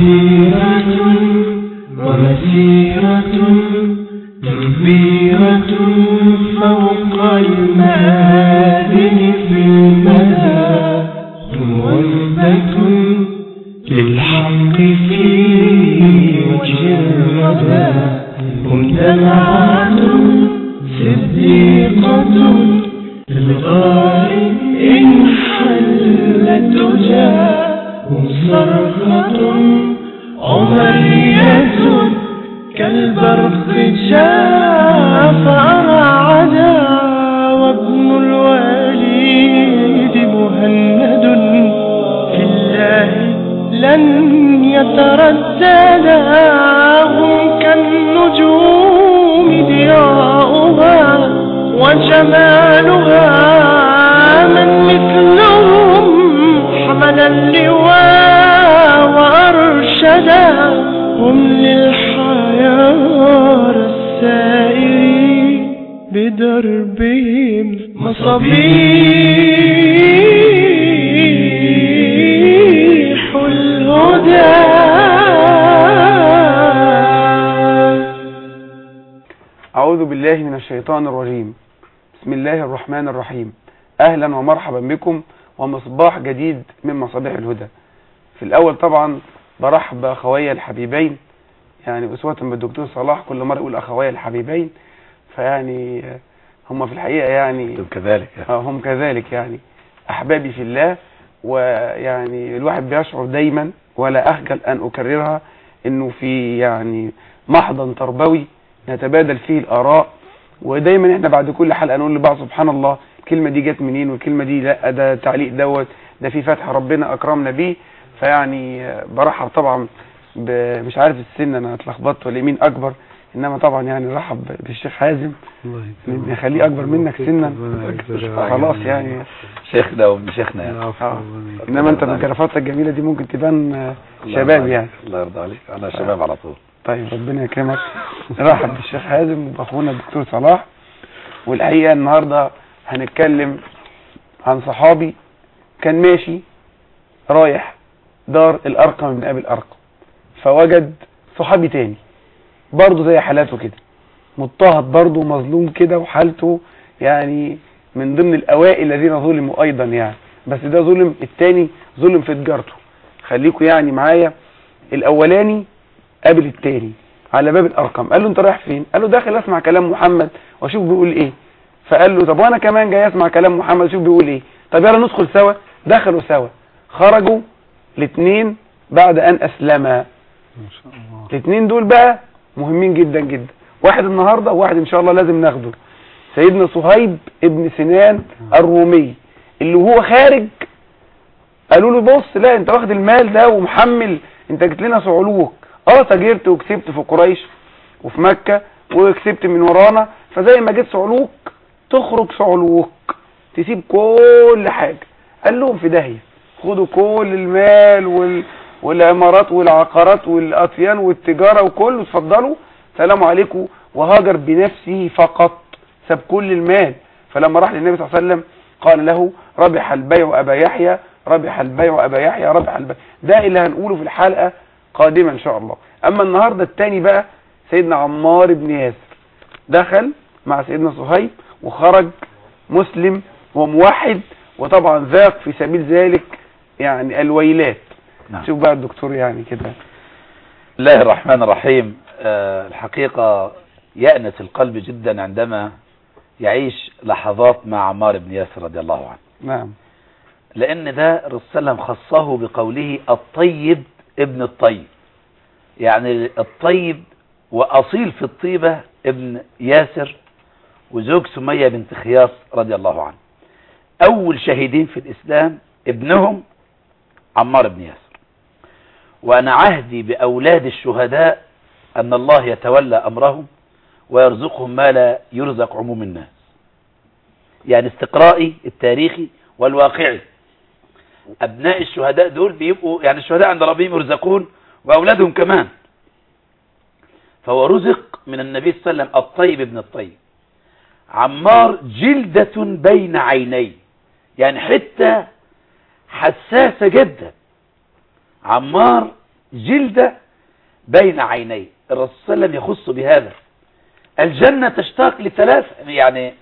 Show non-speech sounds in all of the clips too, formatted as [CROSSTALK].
هم سيرة ومسيرة كبيرة فوق المآذن أهلا ومرحبا بكم ومصباح جديد من مصابيح الهدى. في الأول طبعا برحب بأخويا الحبيبين يعني أسوة بالدكتور صلاح كل مرة يقول أخويا الحبيبين فيعني هم في الحقيقة يعني أنتم كذلك. آه، هم كذلك يعني أحبابي في الله ويعني الواحد بيشعر دايما ولا أخجل أن أكررها إنه في يعني محضن تربوي نتبادل فيه الآراء ودايما إحنا بعد كل حلقة نقول لبعض سبحان الله الكلمة دي جت منين والكلمة دي لا ده تعليق دوت ده في فتح ربنا أكرمنا بيه. فيعني برحب طبعا مش عارف السن أنا اتلخبطت ولا مين أكبر إنما طبعا يعني رحب بالشيخ حازم. نخليه أكبر منك سنا. [LAUGHS] خلاص يعني. شيخنا وابن شيخنا يعني آه. إنما أنت بجرافاتك الجميلة دي ممكن تبان آه، الله شباب يعني. الله يرضى عليك. أنا شباب على طول. طيب ربنا يكرمك. نرحب بالشيخ حازم وبأخونا الدكتور صلاح. والحقيقة النهارده هنتكلم عن صحابي. كان ماشي رايح دار الأرقم بن أبي الأرقم فوجد صحابي تاني برضه زي حالاته كده مضطهد برضه مظلوم كده وحالته يعني من ضمن الأوائل الذين ظلموا أيضا يعني. بس ده ظلم التاني ظلم في تجارته. خليكوا يعني معايا. الأولاني قابل التاني على باب الأرقم. قال له أنت رايح فين؟ قال له داخل أسمع كلام محمد وأشوف بيقول إيه. فقال له طب وأنا كمان جاي أسمع كلام محمد أشوف بيقول إيه. طب يلا ندخل سوا. دخلوا سوا. خرجوا الاثنين بعد أن أسلما. الاثنين دول بقى مهمين جدا جدا. واحد النهارده وواحد إن شاء الله لازم ناخده. سيدنا صهيب ابن سنان الرومي اللي وهو خارج قالوا له بص لا أنت واخد المال ده ومحمل أنت جيت لنا صعلوك. آه تاجرت وكسبت في قريش وفي مكة وكسبت من ورانا فزي ما جيت صعلوك تخرج صعلوك تسيب كل حاجة. قال لهم في داهية خدوا كل المال وال... والعمارات والعقارات والأطيان والتجارة وكله اتفضلوا. سلام عليكم. وهاجر بنفسه فقط ساب كل المال. فلما راح للنبي صلى الله عليه وسلم قال له ربح البيع أبا يحيى ربح البيع أبا يحيى ربح البيع. ده اللي هنقوله في الحلقة قادمة إن شاء الله. أما النهاردة التاني بقى سيدنا عمار بن ياسر دخل مع سيدنا صهيب وخرج مسلم وموحد وطبعا ذاق في سبيل ذلك يعني الويلات. نعم. شوف بقى الدكتور يعني كده. الله الرحمن الرحيم. آه، الحقيقة يأنس القلب جدا عندما يعيش لحظات مع عمار بن ياسر رضي الله عنه. نعم. لأن ده الرسول صلى الله عليه وسلم خصه بقوله الطيب ابن الطيب. يعني الطيب وأصيل في الطيبة ابن ياسر وزوج سمية بنت خياص رضي الله عنه. أول شهيدين في الإسلام ابنهم عمار بن ياسر. وأنا عهدي بأولاد الشهداء أن الله يتولى أمرهم ويرزقهم ما لا يرزق عموم الناس. يعني استقرائي التاريخي والواقعي. أبناء الشهداء دول بيبقوا يعني الشهداء عند ربهم يرزقون وأولادهم كمان. فهو رزق من النبي صلى الله عليه وسلم الطيب ابن الطيب. عمار جلدة بين عينيه. يعني حتة حساسة جدا. عمار جلدة بين عينيه. الرسول صلى الله عليه وسلم يخص بهذا. الجنة تشتاق لثلاث يعني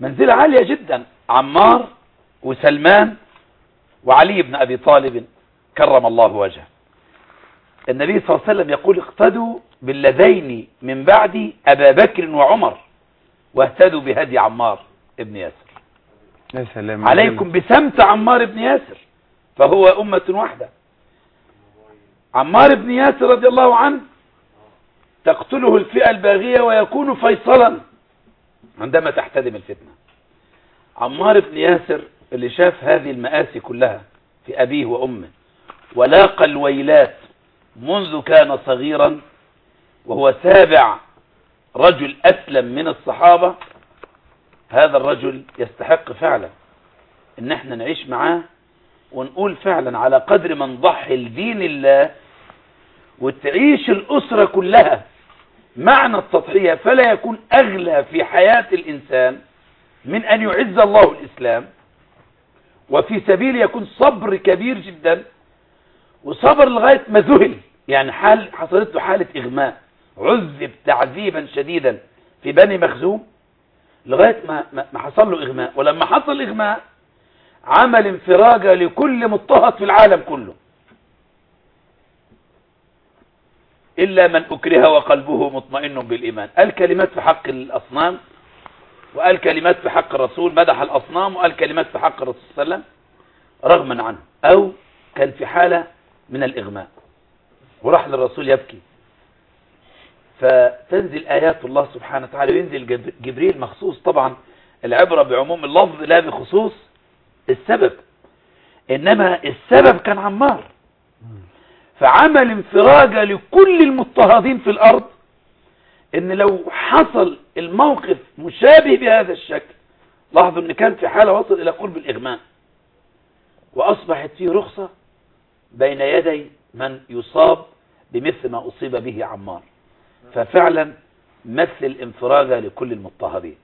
منزلة عالية جدا. عمار وسلمان وعلي بن أبي طالب كرم الله وجهه. النبي صلى الله عليه وسلم يقول اقتدوا بالذين من بعدي أبا بكر وعمر. واهتدوا بهدي عمار ابن ياسر. يا سلام عليكم بسمت عمار بن ياسر فهو أمة واحدة. عمار بن ياسر رضي الله عنه تقتله الفئة الباغية ويكون فيصلا عندما تحتدم الفتنة. عمار بن ياسر اللي شاف هذه المآسي كلها في أبيه وأمه ولاقى الويلات منذ كان صغيرا وهو سابع رجل أسلم من الصحابة هذا الرجل يستحق فعلا إن إحنا نعيش معاه ونقول فعلا على قدر ما نضحي لدين الله وتعيش الأسرة كلها معنى التضحية فلا يكون أغلى في حياة الإنسان من أن يعز الله الإسلام. وفي سبيل يكون صبر كبير جدا وصبر لغاية ما ذهل يعني حال حصلت له حالة إغماء. عذب تعذيبا شديدا في بني مخزوم لغاية ما, ما حصل له إغماء. ولما حصل إغماء عمل انفراجة لكل مضطهد في العالم كله. إلا من أكره وقلبه مطمئن بالإيمان. قال كلمات في حق الأصنام وقال كلمات في حق الرسول مدح الأصنام وقال كلمات في حق الرسول صلى الله عليه وسلم رغما عنه. أو كان في حالة من الإغماء. وراح للرسول يبكي. فتنزل آيات الله سبحانه وتعالى وينزل جب- جبريل مخصوص. طبعا العبرة بعموم اللفظ لا بخصوص السبب إنما السبب كان عمار. فعمل انفراجة لكل المضطهدين في الأرض إن لو حصل الموقف مشابه بهذا الشكل لاحظوا إن كان في حالة وصل إلى قرب الإغماء وأصبحت فيه رخصة بين يدي من يصاب بمثل ما أصيب به عمار. ففعلا مثل انفراجة لكل المضطهدين.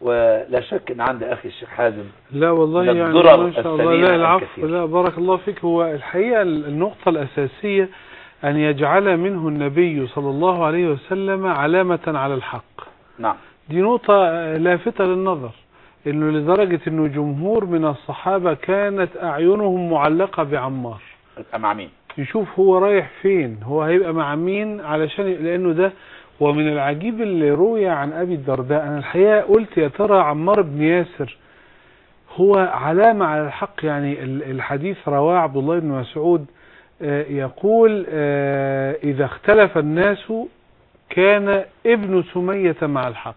ولا شك إن عند أخي الشيخ حازم لا والله يعني ما شاء الله لا العفو. لا بارك الله فيك. هو الحقيقة النقطة الأساسية أن يجعل منه النبي صلى الله عليه وسلم علامة على الحق. نعم. دي نقطة لافتة للنظر إنه لدرجة إنه جمهور من الصحابة كانت أعينهم معلقة بعمار. مع مين يشوف هو رايح فين هو هيبقى مع مين علشان لأنه ده ومن العجيب اللي روي عن أبي الدرداء. أنا الحقيقة قلت يا ترى عمار بن ياسر هو علامة على الحق؟ يعني ال- الحديث رواه عبد الله بن مسعود آه، يقول آه، إذا اختلف الناس كان ابن سمية مع الحق.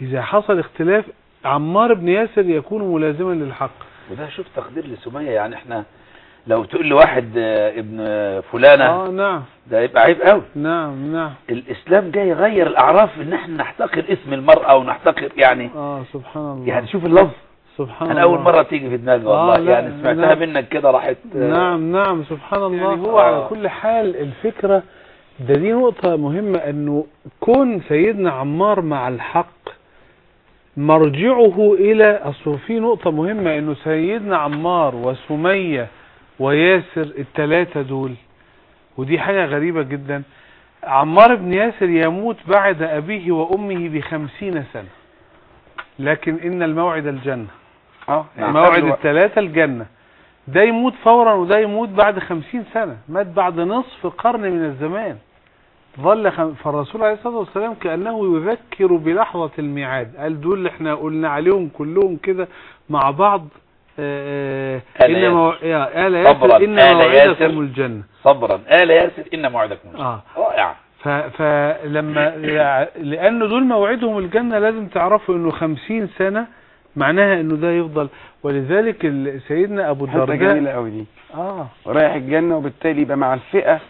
إذا حصل اختلاف عمار بن ياسر يكون ملازما للحق. وده شوف تقدير لسمية يعني إحنا لو تقول لواحد آه، ابن فلانة آه نعم. ده يبقى عيب قوي. نعم نعم. الإسلام جاي يغير الأعراف إن إحنا نحتقر اسم المرأة ونحتقر يعني آه سبحان الله. يعني شوف اللفظ. سبحان أنا الله. أول مرة تيجي في دماغي والله آه، يعني سمعتها نعم. منك كده راحت آه، نعم نعم سبحان الله. يعني هو آه. على كل حال الفكرة ده دي نقطة مهمة إنه كون سيدنا عمار مع الحق مرجعه إلى أصل في نقطة مهمة إنه سيدنا عمار وسمية وياسر التلاتة دول. ودي حاجة غريبة جدا. عمار بن ياسر يموت بعد أبيه وأمه بخمسين سنة. لكن إن الموعد الجنة. آه نعم. موعد الثلاثة الجنة. ده يموت فورا وده يموت بعد خمسين سنة. مات بعد نصف قرن من الزمان. ظل خم... فالرسول عليه الصلاة والسلام كأنه يذكر بلحظة الميعاد. قال دول اللي إحنا قلنا عليهم كلهم كده مع بعض. آه، آه، آل إن مو... يا آل ياسر إن آل موعدكم. الجنة. صبرا. آل ياسر إن موعدكم الجنة. آه. رائع. ف... فلما لأن دول موعدهم الجنة لازم تعرفوا إنه خمسين سنة معناها إنه ده يفضل. ولذلك ال- سيدنا أبو الدرداء جميلة قوي دي. آه. رايح الجنة وبالتالي يبقى مع الفئة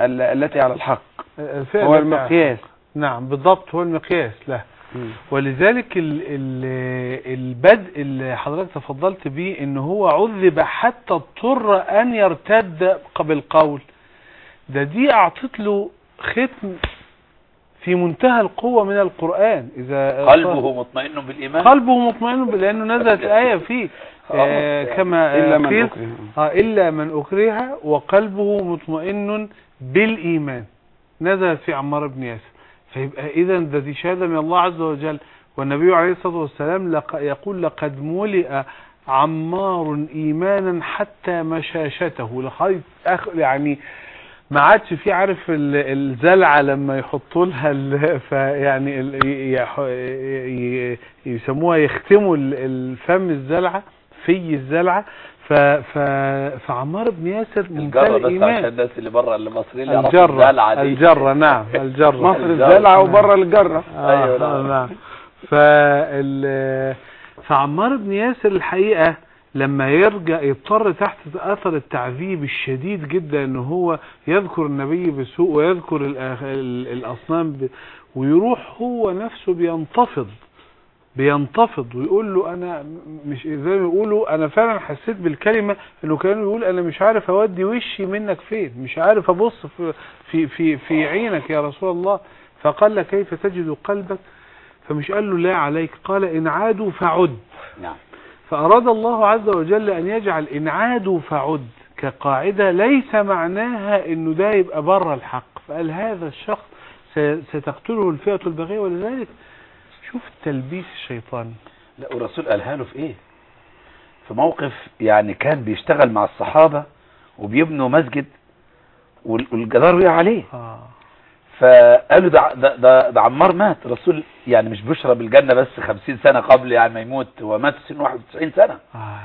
ال- التي على الحق. الفئة هو المقياس. نعم بالضبط هو المقياس له. ولذلك ال ال البدء اللي حضرتك تفضلت بيه إن هو عذب حتى اضطر أن يرتد بالقول ده دي اعطت له ختم في منتهى القوة من القرآن. إذا قلبه مطمئن بالإيمان؟ قلبه مطمئن لأنه نزلت الآية فيه. آه كما إلا من أكره. آه إلا من أكره وقلبه مطمئن بالإيمان. نزلت في عمار بن ياسر. فيبقى إذا ده دي شهادة من الله عز وجل. والنبي عليه الصلاة والسلام لق يقول لقد ملئ عمار إيمانا حتى مشاشته. أخ يعني ما عادش في عارف ال- الزلعة لما يحطوا لها ال- فيعني ال- ي- يح- ي- يسموها يختموا ال- الفم الزلعة في الزلعة. ف ف فعمار بن ياسر منتهى الجرة بس الناس اللي بره المصريين يعرفوا الجرة الدلعة دي. الجرة نعم الجرة [LAUGHS] مصر. الزلعة وبره الجرة أيوة، أيوة نعم. نعم فال فعمار بن ياسر الحقيقة لما يرجع يضطر تحت أثر التعذيب الشديد جدا إن هو يذكر النبي بسوء ويذكر الأصنام ب... ويروح هو نفسه بينتفض بينتفض ويقول له أنا مش زي ما يقولوا أنا فعلا حسيت بالكلمة انه كان يقول أنا مش عارف أودي وشي منك فين مش عارف أبص في في في, في عينك يا رسول الله. فقال له كيف تجد قلبك؟ فمش قال له لا عليك قال ان عادوا فعد. نعم. فأراد الله عز وجل أن يجعل إن عادوا فعد كقاعدة ليس معناها إنه ده يبقى بره الحق. فقال هذا الشخص ستقتله الفئة البغية ولذلك شوف تلبيس الشيطان لا والرسول قالها له في إيه في موقف يعني كان بيشتغل مع الصحابة وبيبنوا مسجد وال- والجدار وقع عليه آه. فقالوا ده ده ده, ده عمار مات الرسول يعني مش بيشرب الجنة بس 50 سنة قبل يعني ما يموت هو مات في سن 91 سنة آه.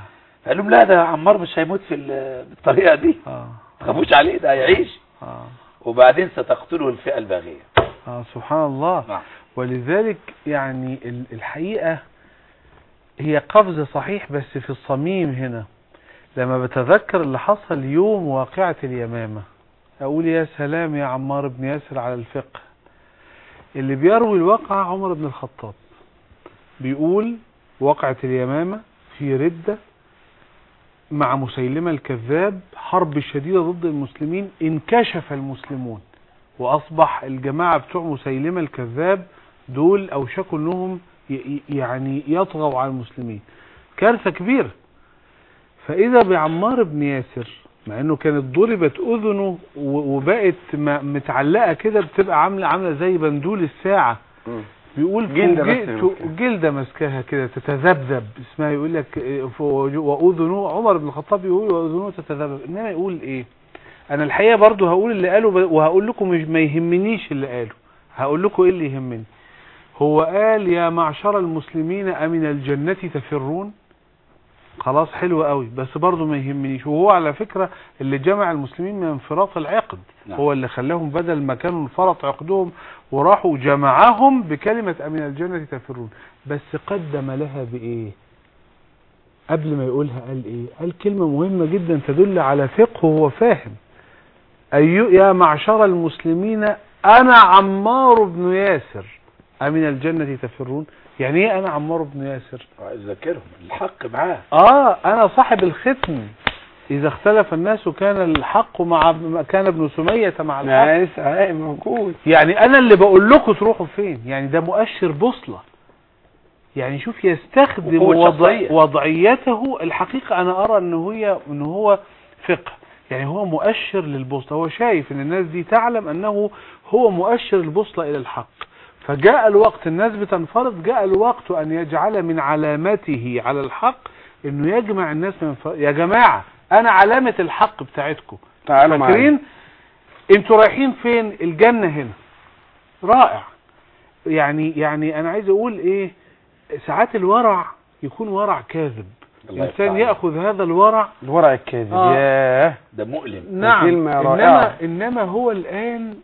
قال لهم لا ده عمار مش هيموت في ال- بالطريقة دي آه. ما تخافوش عليه ده هيعيش آه. وبعدين ستقتله الفئة الباغية آه. سبحان الله نعم ولذلك يعني ال- الحقيقة هي قفزة صحيح بس في الصميم هنا. لما بتذكر اللي حصل يوم واقعة اليمامة أقول يا سلام يا عمار بن ياسر على الفقه. اللي بيروي الواقعة عمر بن الخطاب. بيقول واقعة اليمامة في ردة مع مسيلمة الكذاب حرب شديدة ضد المسلمين انكشف المسلمون. وأصبح الجماعة بتوع مسيلمة الكذاب دول أوشكوا أنهم يعني يطغوا على المسلمين. كارثة كبيرة. فإذا بعمار بن ياسر مع إنه كانت ضربت أذنه و- وبقت م- متعلقة كده بتبقى عاملة عاملة زي بندول الساعة. مم. بيقول جلدة بس فوجئت ماسكاها. كده تتذبذب. اسمها يقول لك إيه، وأذنه عمر بن الخطاب يقول وأذنه تتذبذب. إنما يقول إيه؟ أنا الحقيقة برضو هقول اللي قاله وهقول لكم مش ما يهمنيش اللي قاله. هقول لكم إيه اللي يهمني. هو قال يا معشر المسلمين أمن الجنة تفرون؟ خلاص حلو قوي بس برضو ما يهمنيش. وهو على فكرة اللي جمع المسلمين من انفراط العقد نعم. هو اللي خلاهم بدل ما كانوا انفرط عقدهم وراحوا جمعهم بكلمة أمن الجنة تفرون. بس قدم لها بإيه؟ قبل ما يقولها قال إيه؟ قال كلمة مهمة جدا تدل على فقه هو فاهم. أي يا معشر المسلمين أنا عمار بن ياسر. أمن الجنة تفرون؟ يعني إيه أنا عمار بن ياسر؟ ذاكرهم الحق معاه. آه أنا صاحب الختم. إذا اختلف الناس كان الحق مع كان ابن سمية مع الحق. لا لسه هاي موجود. يعني أنا اللي بقول لكم تروحوا فين؟ يعني ده مؤشر بوصلة. يعني شوف يستخدم وضع. وضعيته. الحقيقة أنا أرى إن هي إن هو فقه. يعني هو مؤشر للبوصلة. هو شايف إن الناس دي تعلم أنه هو مؤشر البوصلة إلى الحق. فجاء الوقت الناس بتنفرض جاء الوقت أن يجعل من علامته على الحق إنه يجمع الناس من ف... يا جماعة أنا علامة الحق بتاعتكم. تعالوا معايا. فاكرين؟ أنتوا رايحين فين؟ الجنة هنا. رائع. يعني يعني أنا عايز أقول إيه؟ ساعات الورع يكون ورع كاذب. الله الإنسان يفتح يأخذ هذا الورع. الورع الكاذب. آه. ياه. ده مؤلم. نعم. رائعة. إنما هو الآن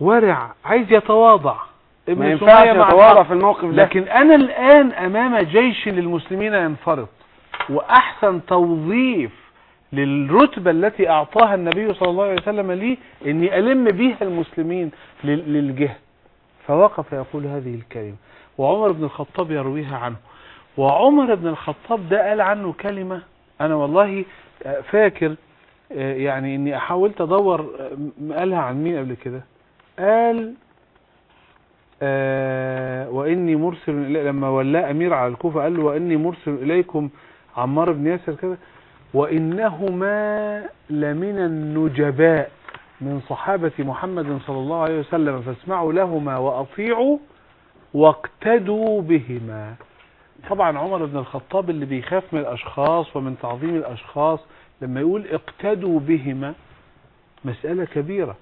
ورع عايز يتواضع. ابن ما ينفعش يتواضع. في الموقف ده. لكن أنا الآن أمام جيش للمسلمين ينفرط. وأحسن توظيف للرتبة التي أعطاها النبي صلى الله عليه وسلم لي إني ألم بها المسلمين لل- للجهة. فوقف يقول هذه الكلمة. وعمر بن الخطاب يرويها عنه. وعمر بن الخطاب ده قال عنه كلمة أنا والله آه، فاكر آه، يعني إني حاولت أدور آه، قالها عن مين قبل كده؟ قال آه وإني مرسل لما ولاه أمير على الكوفة قال له وإني مرسل إليكم عمار بن ياسر كذا وإنهما لمن النجباء من صحابة محمد صلى الله عليه وسلم فاسمعوا لهما وأطيعوا واقتدوا بهما. طبعا عمر بن الخطاب اللي بيخاف من الأشخاص ومن تعظيم الأشخاص لما يقول اقتدوا بهما مسألة كبيرة.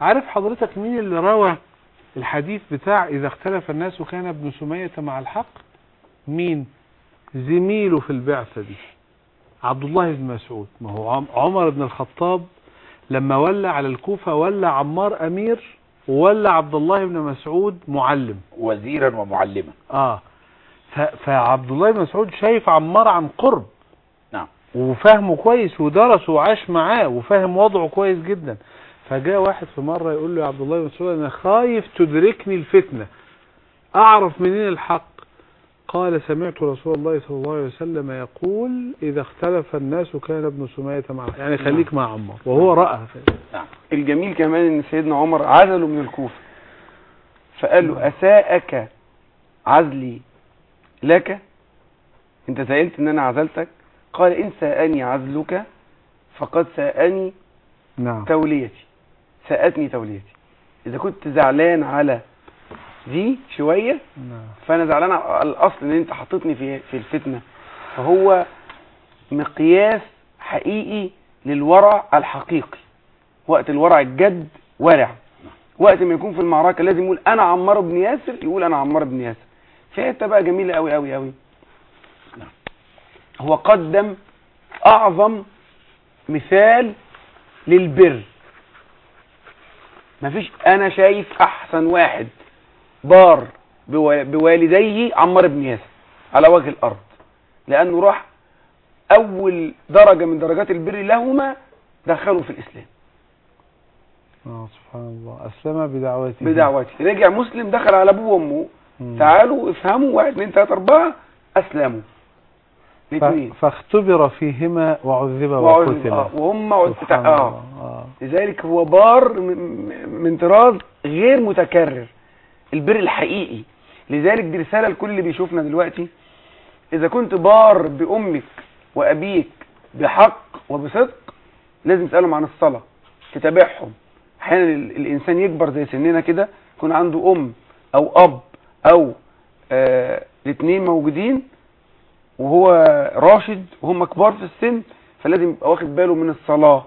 عارف حضرتك مين اللي روى الحديث بتاع إذا اختلف الناس كان ابن سمية مع الحق؟ مين؟ زميله في البعثة دي. عبد الله بن مسعود. ما هو عم- عمر بن الخطاب لما ولى على الكوفة ولى عمار أمير وولى عبد الله بن مسعود معلم. وزيرا ومعلما. آه. ف- فعبد الله بن مسعود شايف عمار عن قرب. نعم. وفهمه كويس ودرسه وعاش معاه وفاهم وضعه كويس جدا. فجاء واحد في مرة يقول له يا عبد الله بن مسعود أنا خايف تدركني الفتنة. أعرف منين الحق؟ قال سمعت رسول الله صلى الله عليه وسلم يقول إذا اختلف الناس كان ابن سمية مع يعني خليك مع عمار وهو رأى. نعم. الجميل كمان إن سيدنا عمر عزله من الكوفة. فقال له أساءك عزلي لك؟ أنت سألت إن أنا عزلتك؟ قال إن ساءني عزلك فقد ساءني نعم. توليتي. ساءتني توليتي. إذا كنت زعلان على دي شوية نعم. فأنا زعلان على الأصل إن أنت حطيتني في في الفتنة. فهو مقياس حقيقي للورع الحقيقي. وقت الورع الجد ورع. وقت ما يكون في المعركة لازم يقول أنا عمار بن ياسر يقول أنا عمار بن ياسر. في حتة بقى جميلة قوي قوي قوي هو قدم أعظم مثال للبر. مفيش. أنا شايف أحسن واحد بار بوا- بوالديه عمار بن ياسر على وجه الأرض. لأنه راح أول درجة من درجات البر لهما دخلوا في الإسلام. آه سبحان الله. أسلم بدعوته. بدعوته. رجع مسلم دخل على أبوه وأمه. تعالوا افهموا واحد اثنين ثلاثة أربعة أسلموا. فاختبر فيهما وعذب وقتل. وهم آه. لذلك هو بار من طراز غير متكرر البر الحقيقي. لذلك دي رسالة لكل اللي بيشوفنا دلوقتي إذا كنت بار بأمك وأبيك بحق وبصدق لازم تسألهم عن الصلاة تتابعهم. أحيانا ال- الإنسان يكبر زي سننا كده يكون عنده أم أو أب أو آه الاثنين موجودين وهو راشد وهم كبار في السن فلازم يبقى واخد باله من الصلاة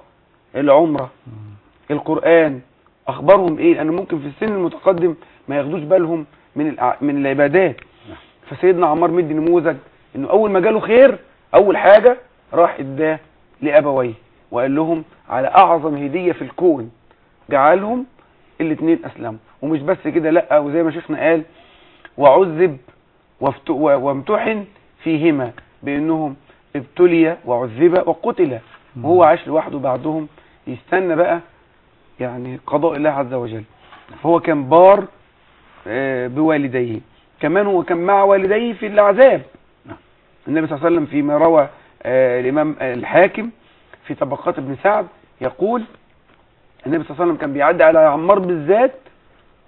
العمرة القرآن. أخبارهم إيه؟ لأن ممكن في السن المتقدم ما ياخدوش بالهم من من العبادات. فسيدنا عمار مدي نموذج إنه أول ما جاله خير أول حاجة راح إداه لأبويه وقال لهم على أعظم هدية في الكون. جعلهم الاثنين أسلموا. ومش بس كده لأ وزي ما شيخنا قال وعذب وامتحن فيهما بأنهم ابتلي وعذب وقتل. وهو عاش لوحده بعدهم. يستنى بقى يعني قضاء الله عز وجل. هو كان بار آه، بوالديه. كمان هو كان مع والديه في العذاب. النبي صلى الله عليه وسلم فيما روى آه، الإمام الحاكم في طبقات ابن سعد يقول النبي صلى الله عليه وسلم كان بيعدي على عمار بالذات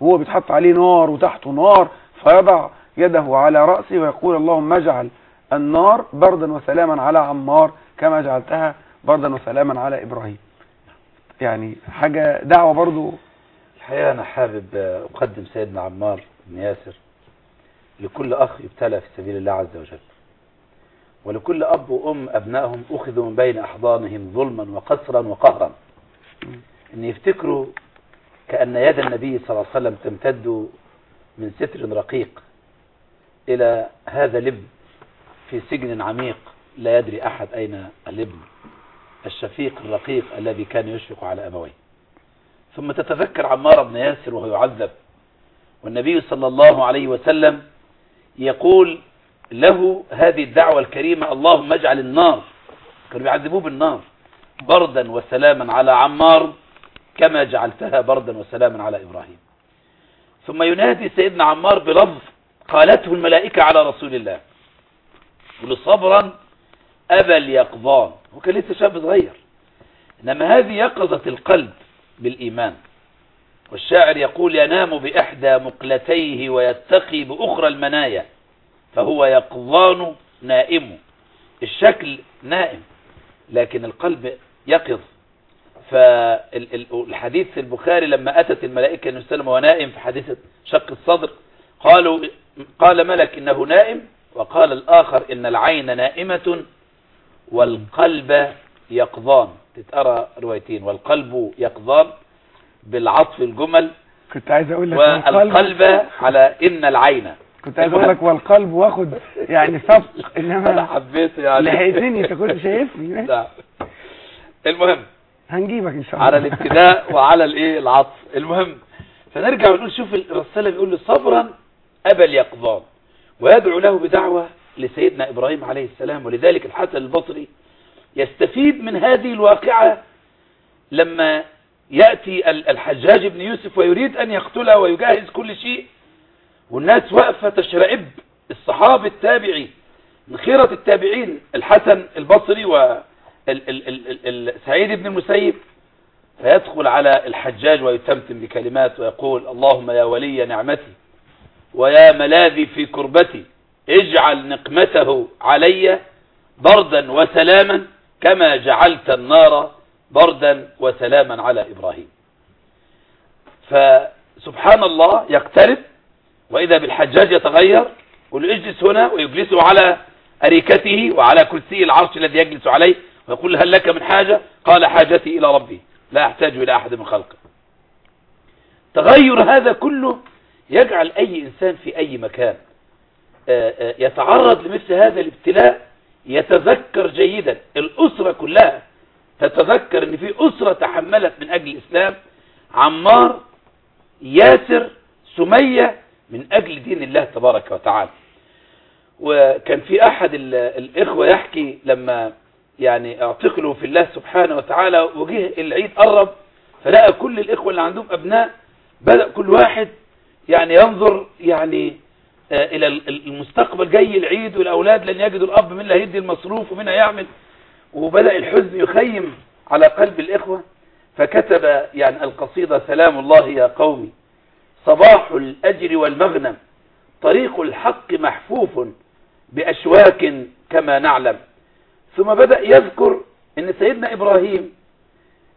وهو بيتحط عليه نار وتحته نار فيضع يده على رأسه ويقول اللهم اجعل النار بردا وسلاما على عمار كما جعلتها بردا وسلاما على إبراهيم. يعني حاجة دعوة برضو. الحقيقة أنا حابب أقدم سيدنا عمار بن ياسر لكل أخ يبتلى في سبيل الله عز وجل. ولكل أب وأم أبنائهم أخذوا من بين أحضانهم ظلما وقسرا وقهرا. أن يفتكروا كأن يد النبي صلى الله عليه وسلم تمتد من ستر رقيق إلى هذا الابن في سجن عميق لا يدري أحد أين الابن الشفيق الرقيق الذي كان يشفق على أبويه. ثم تتذكر عمار بن ياسر وهو يعذب. والنبي صلى الله عليه وسلم يقول له هذه الدعوة الكريمة اللهم اجعل النار كانوا بيعذبوه بالنار بردا وسلاما على عمار كما جعلتها بردا وسلاما على إبراهيم. ثم ينادي سيدنا عمار بلفظ قالته الملائكة على رسول الله. يقول صبرا أبا اليقظان. هو كان لسه شاب صغير. إنما هذه يقظة القلب بالإيمان. والشاعر يقول ينام بإحدى مقلتيه ويتقي بأخرى المنايا فهو يقظان نائم. الشكل نائم لكن القلب يقظ. فالحديث في البخاري لما أتت الملائكة النبي صلى الله عليه وسلم ونائم في حديث شق الصدر قالوا قال ملك إنه نائم وقال الآخر إن العين نائمة والقلب يقظان. تتأرى روايتين. والقلب يقظان بالعطف الجمل كنت عايز أقول لك والقلب على إن العين. كنت عايز أقول لك والقلب واخد يعني سبق أنا انما حبيت يعني. لحقتني انت كنت شايفني. [LAUGHS] لا. المهم. هنجيبك إن شاء الله. على الابتداء وعلى الإيه؟ العطف. المهم فنرجع ونقول شوف الرسالة بيقول له صبرا أبا اليقظان. ويدعو له بدعوة لسيدنا إبراهيم عليه السلام ولذلك الحسن البصري يستفيد من هذه الواقعة لما يأتي ال- الحجاج بن يوسف ويريد أن يقتله ويجهز كل شيء والناس واقفة تشرئب الصحابة التابعي من خيرة التابعين الحسن البصري وسعيد بن المسيب. فيدخل على الحجاج ويتمتم بكلمات ويقول اللهم يا ولي نعمتي. ويا ملاذي في كربتي اجعل نقمته علي بردا وسلاما كما جعلت النار بردا وسلاما على إبراهيم. فسبحان الله يقترب وإذا بالحجاج يتغير يقول اجلس هنا ويجلسه على أريكته وعلى كرسي العرش الذي يجلس عليه ويقول هل لك من حاجة؟ قال حاجتي إلى ربي لا أحتاج إلى أحد من خلقه. تغير هذا كله يجعل أي إنسان في أي مكان آه، آه، يتعرض لمثل هذا الابتلاء يتذكر جيدا. الأسرة كلها تتذكر أن في أسرة تحملت من أجل الإسلام عمار ياسر سمية من أجل دين الله تبارك وتعالى. وكان في أحد ال- الإخوة يحكي لما يعني اعتقلوا في الله سبحانه وتعالى وجه العيد قرب فلقى كل الإخوة اللي عندهم أبناء بدأ كل واحد يعني ينظر يعني آه، إلى ال- ال- المستقبل جاي العيد والأولاد لن يجدوا الأب من اللي هيدي المصروف ومن هيعمل. وبدأ الحزن يخيم على قلب الإخوة فكتب يعني القصيدة سلام الله يا قومي صباح الأجر والمغنم طريق الحق محفوف بأشواك كما نعلم. ثم بدأ يذكر إن سيدنا إبراهيم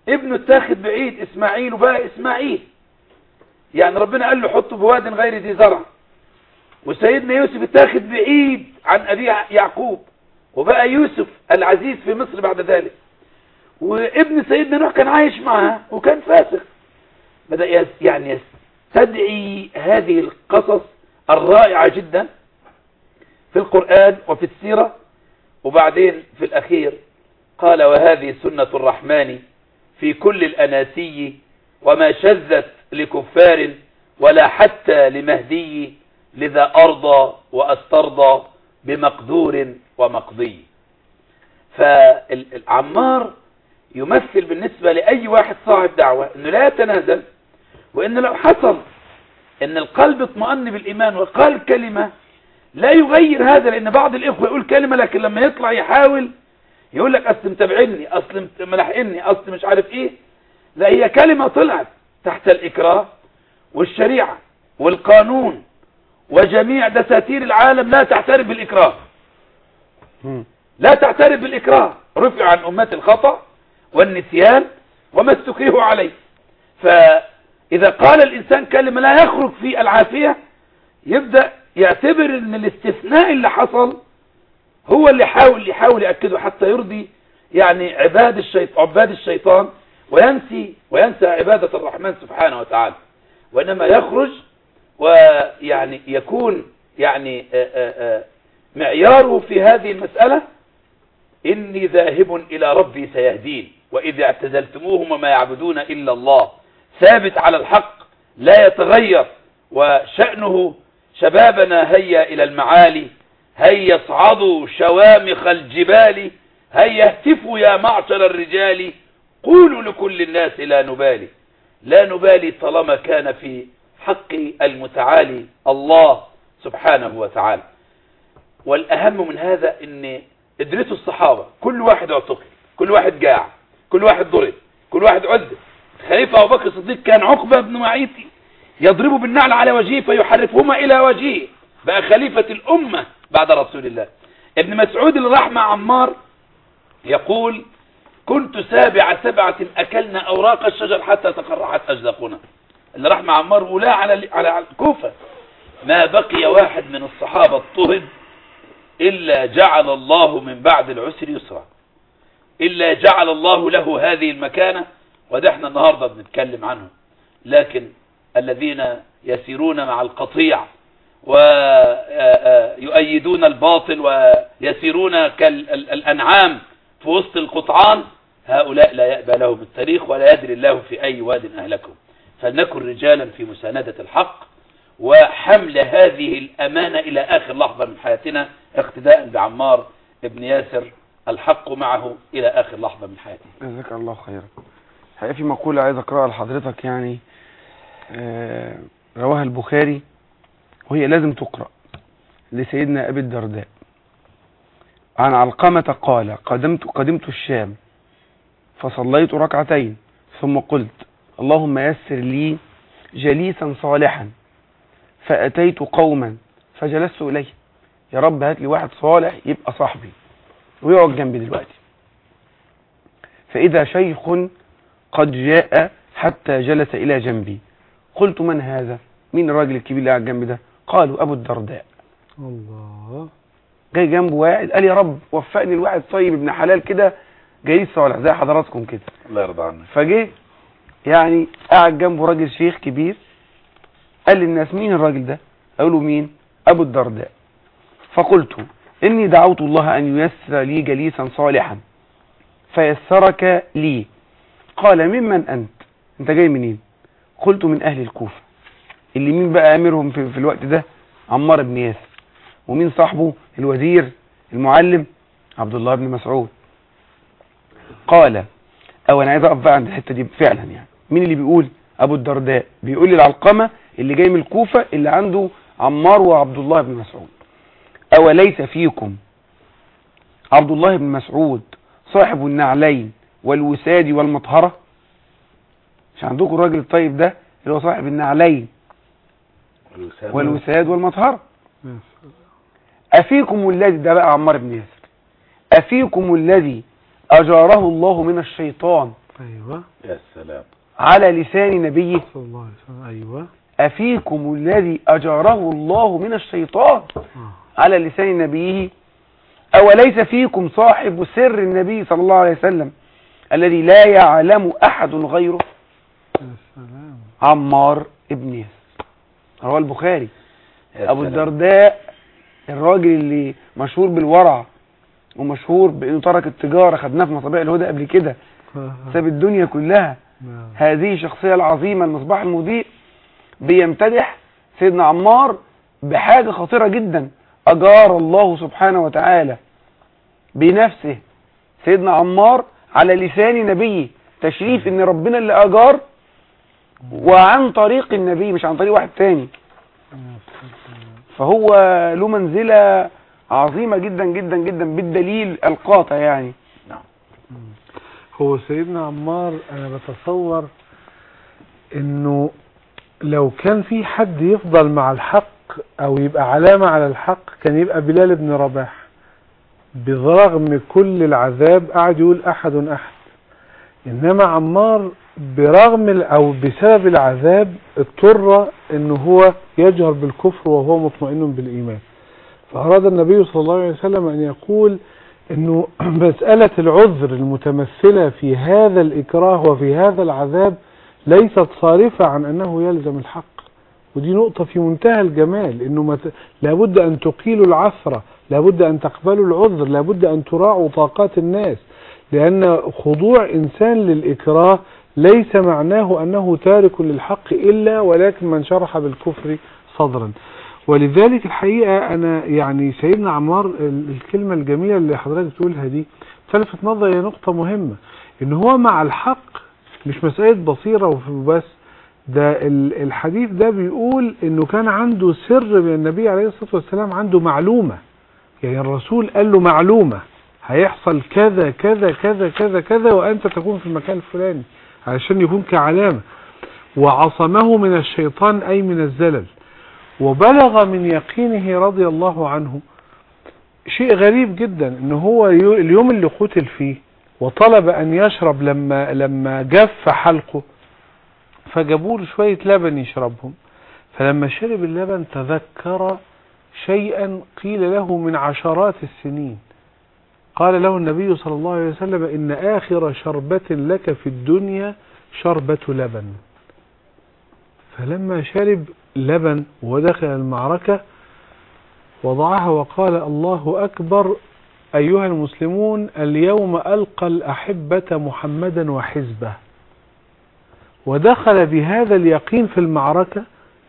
ابنه اتاخد بعيد إسماعيل وبقى إسماعيل. يعني ربنا قال له حطه بواد غير ذي زرع. وسيدنا يوسف اتاخد بعيد عن أبيه يعقوب. وبقى يوسف العزيز في مصر بعد ذلك. وابن سيدنا نوح كان عايش معها وكان فاسق بدأ يعني يستدعي هذه القصص الرائعة جدا في القرآن وفي السيرة. وبعدين في الأخير قال وهذه سنة الرحمن في كل الأناسي وما شذت لكفار ولا حتى لمهدي لذا أرضى وأسترضى بمقدور ومقضي. فالعمار يمثل بالنسبة لأي واحد صاحب دعوة أنه لا يتنازل وأنه لو حصل أن القلب اطمأن بالإيمان وقال كلمة لا يغير هذا لأن بعض الإخوة يقول كلمة لكن لما يطلع يحاول يقول لك أصل متابعني أصل ملحقني أصل مش عارف إيه لا هي كلمة طلعت. تحت الإكراه والشريعة والقانون وجميع دساتير العالم لا تعترف بالإكراه. لا تعترف بالإكراه. رفع عن أمات الخطأ والنسيان وما استكرهوا عليه. فإذا قال الإنسان كلمة لا يخرج في العافية يبدأ يعتبر إن الاستثناء اللي حصل هو اللي حاول يحاول يأكده حتى يرضي يعني عباد الشيطان عباد الشيطان وينسي وينسى عبادة الرحمن سبحانه وتعالى. وإنما يخرج ويعني يكون يعني آآ آآ معياره في هذه المسألة إني ذاهب إلى ربي سيهدين وإذا اعتزلتموهم وما يعبدون إلا الله. ثابت على الحق لا يتغير وشأنه شبابنا هيا إلى المعالي هيا اصعدوا شوامخ الجبال هيا اهتفوا يا معشر الرجال قولوا لكل الناس لا نبالي. لا نبالي طالما كان في حق المتعالي الله سبحانه وتعالى. والأهم من هذا إن ادرسوا الصحابة كل واحد اعتقل كل واحد جاع كل واحد ضرب كل واحد عذب. خليفة أبو بكر الصديق كان عقبة بن معيط يضرب بالنعل على وجهه فيحرفهما إلى وجهه. بقى خليفة الأمة بعد رسول الله. ابن مسعود اللي عمار يقول كنت سابع سبعة أكلنا أوراق الشجر حتى تقرحت أجزاقنا اللي راح مع عمار ولا على على على الكوفة ما بقي واحد من الصحابة اضطهد إلا جعل الله من بعد العسر يسرا. إلا جعل الله له هذه المكانة وده إحنا النهاردة بنتكلم عنه لكن الذين يسيرون مع القطيع ويؤيدون الباطل ويسيرون كالأنعام في وسط القطعان هؤلاء لا يأبى لهم التاريخ ولا يدري الله في أي واد أهلكم فلنكن رجالا في مساندة الحق وحمل هذه الأمانة إلى آخر لحظة من حياتنا اقتداء بعمار ابن ياسر الحق معه إلى آخر لحظة من حياته. جزاك الله خيرا. الحقيقة في مقولة عايز أقرأها لحضرتك يعني آه، رواها البخاري وهي لازم تقرأ لسيدنا أبي الدرداء. عن علقمة قال قدمت قدمت الشام فصليت ركعتين ثم قلت اللهم يسر لي جليسا صالحا. فأتيت قوما فجلست إليه يا رب هات لي واحد صالح يبقى صاحبي ويقعد جنبي دلوقتي. فإذا شيخ قد جاء حتى جلس إلى جنبي. قلت من هذا؟ مين الراجل الكبير اللي قاعد جنبي ده؟ قالوا أبو الدرداء. الله. جاي جنبه واحد قال يا رب وفقني الواحد طيب ابن حلال كده جاي صالح زي حضراتكم كده. الله يرضى عنك. فجه يعني قاعد جنبه راجل شيخ كبير قال للناس مين الراجل ده؟ قالوا مين؟ أبو الدرداء. فقلت إني دعوت الله أن ييسر لي جليسا صالحا فيسرك لي. قال ممن أنت؟ أنت جاي منين؟ قلت من أهل الكوفة. اللي مين بقى امرهم في, في الوقت ده؟ عمار بن ياسر. ومين صاحبه؟ الوزير المعلم عبد الله بن مسعود. قال أو أنا عايز أقف بقى عند الحتة دي فعلا يعني. مين اللي بيقول؟ أبو الدرداء. بيقول للعلقمة اللي جاي من الكوفة اللي عنده عمار وعبد الله بن مسعود. أوليس فيكم؟ عبد الله بن مسعود صاحب النعلين والوساد والمطهرة. مش عندكم الراجل الطيب ده اللي هو صاحب النعلين والوساد والمطهرة. أفيكم الذي ده بقى عمار بن ياسر. أفيكم الذي أجاره الله من الشيطان. أيوه. يا سلام. على لسان نبيه. صلى الله عليه وسلم. أيوه. أفيكم الذي أجاره الله من الشيطان؟ آه. على لسان نبيه. أوليس فيكم صاحب سر النبي صلى الله عليه وسلم الذي لا يعلم أحد غيره؟ يا سلام. عمار ابن ياسر. رواه البخاري. يا أبو. الدرداء الراجل اللي مشهور بالورع. ومشهور بأنه ترك التجارة خدناه في مصابيح الهدى قبل كده. ساب الدنيا كلها نعم. هذه الشخصية العظيمة المصباح المضيء بيمتدح سيدنا عمار بحاجة خطيرة جدا أجار الله سبحانه وتعالى بنفسه سيدنا عمار على لسان نبيه تشريف إن ربنا اللي أجار وعن طريق النبي مش عن طريق واحد تاني فهو له منزلة عظيمة جدا جدا جدا بالدليل القاطع يعني. هو سيدنا عمار أنا بتصور إنه لو كان في حد يفضل مع الحق أو يبقى علامة على الحق كان يبقى بلال بن رباح. برغم كل العذاب قاعد يقول أحد أحد. إنما عمار برغم أو بسبب العذاب اضطر إنه هو يجهر بالكفر وهو مطمئن بالإيمان. فأراد النبي صلى الله عليه وسلم أن يقول إنه [CLEARS THROAT] مسألة العذر المتمثلة في هذا الإكراه وفي هذا العذاب ليست صارفة عن أنه يلزم الحق. ودي نقطة في منتهى الجمال إنه مت... لابد أن تقيلوا العثرة لابد أن تقبلوا العذر لابد أن تراعوا طاقات الناس لأن خضوع إنسان للإكراه ليس معناه أنه تارك للحق إلا ولكن من شرح بالكفر صدرا. ولذلك الحقيقة أنا يعني سيدنا عمار ال- الكلمة الجميلة اللي حضرتك تقولها دي تلفت نظري إلى نقطة مهمة إن هو مع الحق مش مسألة بصيرة وبس ده ال- الحديث ده بيقول إنه كان عنده سر من النبي عليه الصلاة والسلام عنده معلومة يعني الرسول قال له معلومة هيحصل كذا كذا كذا كذا كذا وأنت تكون في المكان الفلاني علشان يكون كعلامة وعصمه من الشيطان أي من الزلل. وبلغ من يقينه رضي الله عنه. شيء غريب جدا إن هو يو- اليوم اللي قتل فيه وطلب أن يشرب لما لما جف حلقه فجابوا له شوية لبن يشربهم. فلما شرب اللبن تذكر شيئا قيل له من عشرات السنين. قال له النبي صلى الله عليه وسلم إن آخر شربة لك في الدنيا شربة لبن. فلما شرب لبن ودخل المعركة وضعها وقال الله أكبر أيها المسلمون اليوم ألقى الأحبة محمدا وحزبه. ودخل بهذا اليقين في المعركة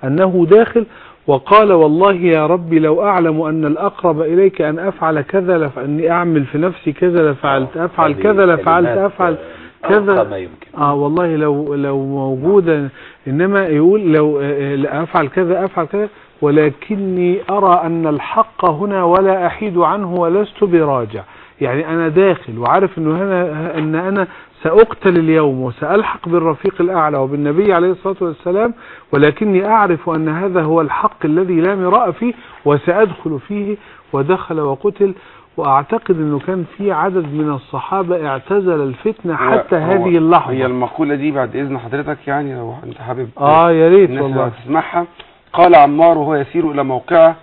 أنه داخل وقال والله يا ربي لو أعلم أن الأقرب إليك أن أفعل كذا لفأني أعمل في نفسي كذا لفعلت أفعل كذا لفعلت أفعل آه، كذا. ما يمكن. آه والله لو لو موجودة إنما يقول لو آه، آه، أفعل كذا أفعل كذا ولكني أرى أن الحق هنا ولا أحيد عنه ولست براجع. يعني أنا داخل وعارف إنه هنا إن أنا سأقتل اليوم وسألحق بالرفيق الأعلى وبالنبي عليه الصلاة والسلام ولكني أعرف أن هذا هو الحق الذي لا مراء فيه وسأدخل فيه ودخل وقتل. وأعتقد إنه كان في عدد من الصحابة اعتزل الفتنة حتى هذه اللحظة. هي المقولة دي بعد إذن حضرتك يعني لو أنت حابب آه يا ريت والله. تسمعها. قال عمار وهو يسير إلى موقعه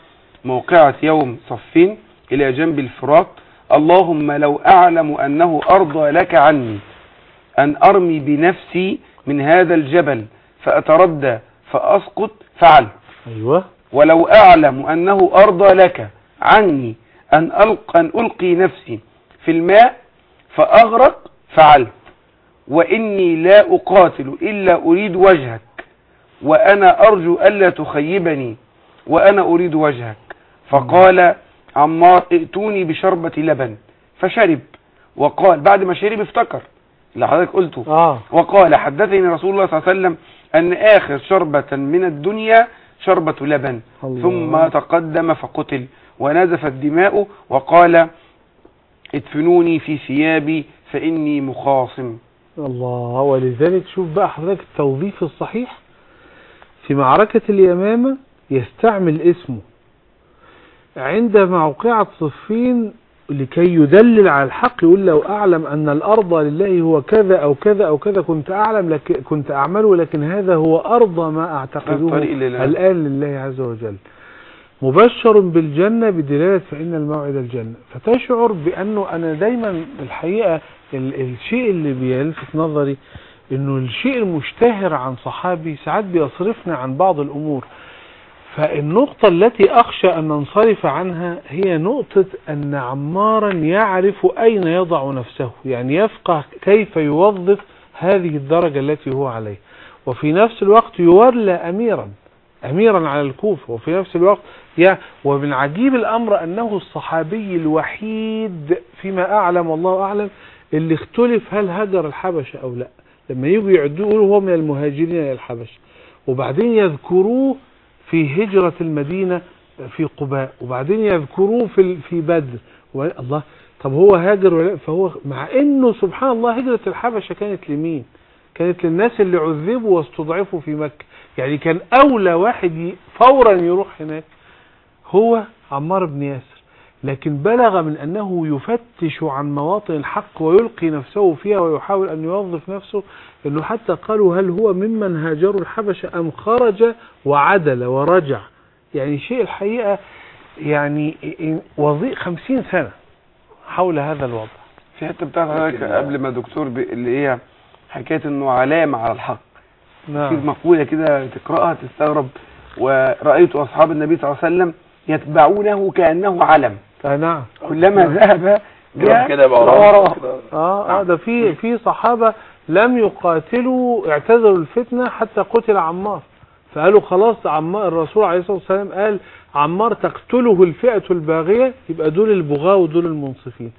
موقعة يوم صفين إلى جنب الفرات اللهم لو أعلم أنه أرضى لك عني أن أرمي بنفسي من هذا الجبل فأتردى فأسقط فعلت أيوه. ولو أعلم أنه أرضى لك عني أن ألقى, أن ألقي نفسي في الماء فأغرق فعلت. وإني لا أقاتل إلا أريد وجهك وأنا أرجو ألا تخيبني وأنا أريد وجهك. فقال عمار ائتوني بشربة لبن. فشرب وقال بعد ما شرب افتكر. اللي حضرتك قلته. آه. وقال حدثني رسول الله صلى الله عليه وسلم أن آخر شربة من الدنيا شربة لبن. الله. ثم تقدم فقتل. ونزفت دماؤه وقال ادفنوني في ثيابي فإني مخاصم. الله ولذلك شوف بقى حضرتك التوظيف الصحيح. في معركة اليمامة يستعمل اسمه. عند موقعة صفين لكي يدلل على الحق يقول لو أعلم أن الأرض لله هو كذا أو كذا أو كذا كنت أعلم لك كنت أعمله لكن هذا هو أرضى ما أعتقده. الآن لله عز وجل. مبشر بالجنة بدلالة فإن الموعد الجنة. فتشعر بأنه أنا دايما الحقيقة ال- الشيء اللي بيلفت نظري إنه الشيء المشتهر عن صحابي ساعات بيصرفنا عن بعض الأمور. فالنقطة التي أخشى أن ننصرف عنها هي نقطة أن عمارا يعرف أين يضع نفسه يعني يفقه كيف يوظف هذه الدرجة التي هو عليه وفي نفس الوقت يولى اميرا اميرا على الكوفة وفي نفس الوقت يا ومن عجيب الأمر أنه الصحابي الوحيد فيما أعلم والله أعلم اللي اختلف هل هجر الحبشة أو لا. لما يجوا يعدوه هو من المهاجرين إلى الحبشة. وبعدين يذكروه في هجرة المدينة في قباء وبعدين يذكروه في في بدر. الله طب هو هاجر ولا لأ؟ فهو مع إنه سبحان الله هجرة الحبشة كانت لمين؟ كانت للناس اللي عذبوا واستضعفوا في مكة. يعني كان أولى واحد فورا يروح هناك. هو عمار بن ياسر. لكن بلغ من أنه يفتش عن مواطن الحق ويلقي نفسه فيها ويحاول أن يوظف نفسه أنه حتى قالوا هل هو ممن هاجروا الحبشة أم خرج وعدل ورجع. يعني شيء الحقيقة يعني وظيء خمسين سنة حول هذا الوضع. في حتة بتاعت حضرتك قبل ما دكتور. اللي هي حكاية إنه علامة على الحق. في نعم مقولة كده تقرأها تستغرب ورأيت أصحاب النبي صلى الله عليه وسلم يتبعونه كأنه علم. آه نعم. كلما ذهب جاء كده يبقى وراه. وراه. كده. آه آه ده في في صحابة لم يقاتلوا اعتزلوا الفتنة حتى قتل عمار. فقالوا خلاص عمار الرسول عليه الصلاة والسلام قال عمار تقتله الفئة الباغية يبقى دول البغاة ودول المنصفين.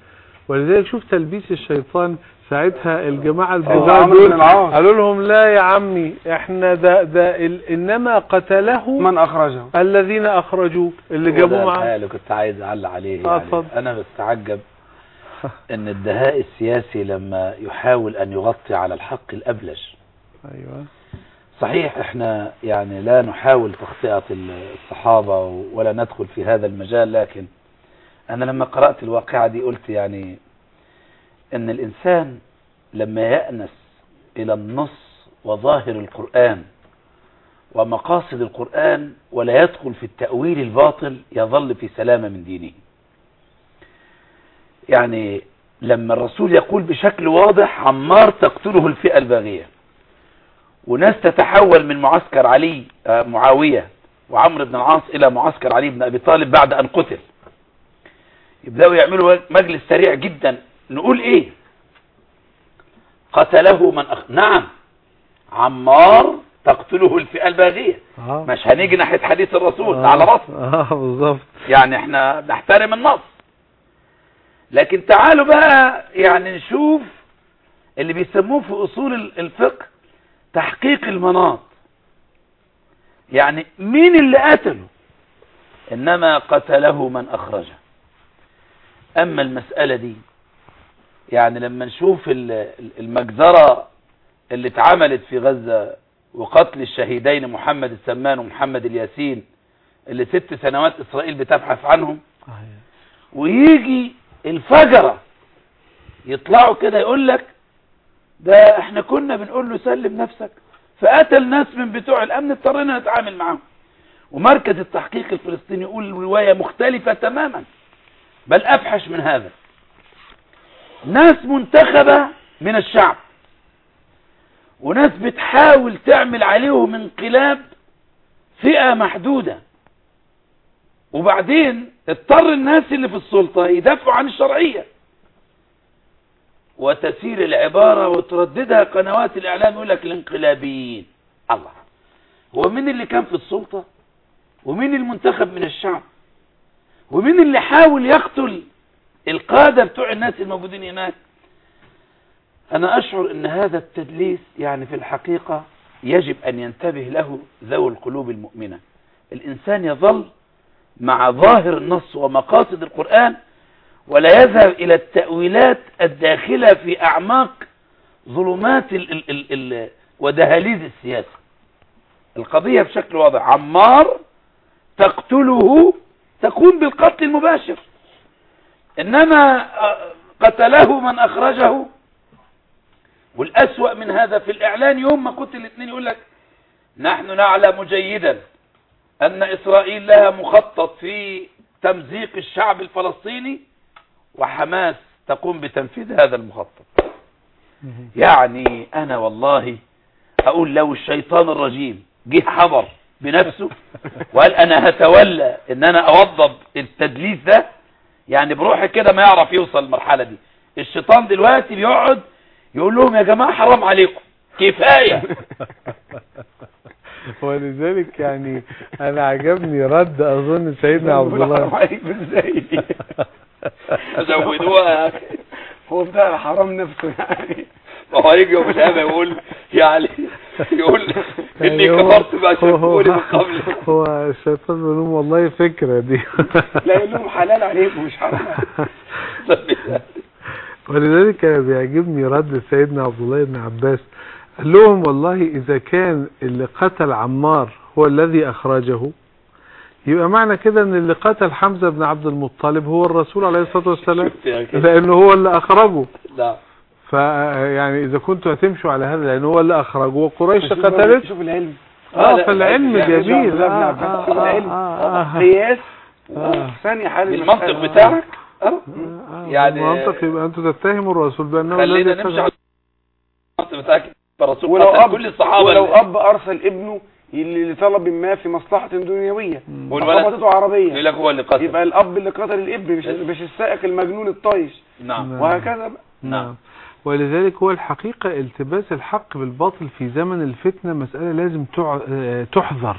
ولذلك شوف تلبيس الشيطان ساعتها الجماعة دول العاص. قالوا لهم لا يا عمي إحنا ده ده ال- إنما قتله من أخرجه؟ الذين اخرجوه اللي جابوه معاه. اللي كنت عايز أعلق عليه يعني. أنا بستعجب إن الدهاء السياسي لما يحاول أن يغطي على الحق الأبلج. أيوه. صحيح إحنا يعني لا نحاول تخطئة الصحابة ولا ندخل في هذا المجال لكن أنا لما قرأت الواقعة دي قلت يعني إن الإنسان لما يأنس إلى النص وظاهر القرآن ومقاصد القرآن ولا يدخل في التأويل الباطل يظل في سلامة من دينه. يعني لما الرسول يقول بشكل واضح عمار تقتله الفئة الباغية. وناس تتحول من معسكر علي آه، معاوية وعمرو بن العاص إلى معسكر علي بن أبي طالب بعد أن قتل. يبدأوا يعملوا مجلس سريع جدا. نقول إيه؟ قتله من أخ... نعم. عمار تقتله الفئة الباغية. آه. مش هنيجي ناحية حديث الرسول آه. على راسنا [LAUGHS] آه بالظبط. يعني إحنا نحترم النص لكن تعالوا بقى يعني نشوف اللي بيسموه في أصول ال- الفقه تحقيق المناط. يعني مين اللي قتله؟ إنما قتله من أخرجه. أما المسألة دي يعني لما نشوف ال- ال- المجزرة اللي اتعملت في غزة وقتل الشهيدين محمد السمان ومحمد الياسين اللي ست سنوات إسرائيل بتبحث عنهم ويجي الفجرة يطلعوا كده يقول لك ده إحنا كنا بنقول له سلم نفسك. فقتل ناس من بتوع الأمن اضطرينا نتعامل معاهم. ومركز التحقيق الفلسطيني يقول رواية مختلفة تماما بل افحش من هذا. ناس منتخبة من الشعب. وناس بتحاول تعمل عليهم انقلاب فئة محدودة. وبعدين اضطر الناس اللي في السلطة يدافعوا عن الشرعية. وتسير العبارة وترددها قنوات الإعلام يقول لك الانقلابيين. الله. هو مين اللي كان في السلطة؟ ومين المنتخب من الشعب؟ ومين اللي حاول يقتل القادة بتوع الناس الموجودين هناك. أنا أشعر أن هذا التدليس يعني في الحقيقة يجب أن ينتبه له ذوي القلوب المؤمنة. الإنسان يظل مع ظاهر النص ومقاصد القرآن ولا يذهب إلى التأويلات الداخلة في أعماق ظلمات ال ال ال ال ودهاليز السياسة. القضية بشكل واضح. عمار تقتله تكون بالقتل المباشر. إنما آه، قتله من أخرجه. والأسوأ من هذا في الإعلان يوم ما قتل الاثنين يقول لك نحن نعلم جيدا أن إسرائيل لها مخطط في تمزيق الشعب الفلسطيني وحماس تقوم بتنفيذ هذا المخطط. يعني أنا والله أقول لو الشيطان الرجيم جه حضر بنفسه [LAUGHS] وقال أنا هتولى إن أنا أوضب التدليس ده يعني بروحي كده ما يعرف يوصل المرحلة دي. الشيطان دلوقتي بيقعد يقول لهم يا جماعة حرام عليكم. كفاية. [LAUGHS] ولذلك يعني أنا عجبني رد أظن سيدنا عبد الله. [LAUGHS] إزاي؟ دي [LAUGHS] زودوها. هو بتاع الحرام نفسه يعني. ما هو هيجي يوم القيامة يقول يعني يقول [LAUGHS] إني يعني هو- كفرت ما هو- شركوني من [LAUGHS] قبل. هو الشيطان بيقول لهم والله فكرة دي. [LAUGHS] لا يقول لهم حلال عليكم مش حرام ولذلك كان بيعجبني رد سيدنا عبد الله بن عباس. قال لهم والله إذا كان اللي قتل عمار هو الذي أخرجه يبقى معنى كده إن اللي قتل حمزة بن عبد المطلب هو الرسول عليه الصلاة والسلام. كده. لأنه هو اللي أخرجه. لا فيعني إذا كنتوا هتمشوا على هذا لأنه هو اللي أخرجه وقريش قتلته شوف العلم. آه فالعلم يعني جميل. العلم. آه قياس آه. ثانية حال المسألة. بتاعك؟ آه آه، يعني- المنطق يبقى أنتوا تتهموا الرسول بأنه خلينا نمشي. على المنطق بتاعك. الرسول ولو أب كل الصحابة ولو أب أرسل ابنه اللي لطلب ما في مصلحة دنيوية. والولد خبطته عربية. يقول لك هو اللي قتل. يبقى الأب اللي قتل الابن مش مش السائق المجنون الطايش. نعم. نعم. وهكذا بقى. نعم. ولذلك هو الحقيقة التباس الحق بالباطل في زمن الفتنة مسألة لازم تحذر.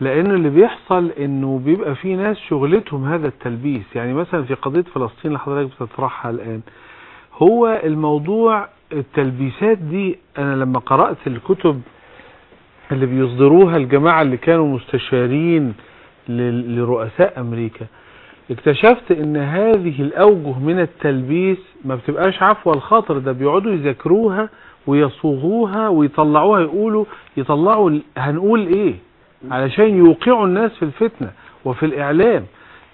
لأن اللي بيحصل إنه بيبقى في ناس شغلتهم هذا التلبيس. يعني مثلا في قضية فلسطين اللي حضرتك بتطرحها الآن. هو الموضوع التلبيسات دي أنا لما قرأت الكتب اللي بيصدروها الجماعة اللي كانوا مستشارين لرؤساء أمريكا اكتشفت إن هذه الأوجه من التلبيس ما بتبقاش عفو الخاطر ده بيقعدوا يذاكروها ويصوغوها ويطلعوها يقولوا يطلعوا هنقول إيه؟ علشان يوقعوا الناس في الفتنة وفي الإعلام.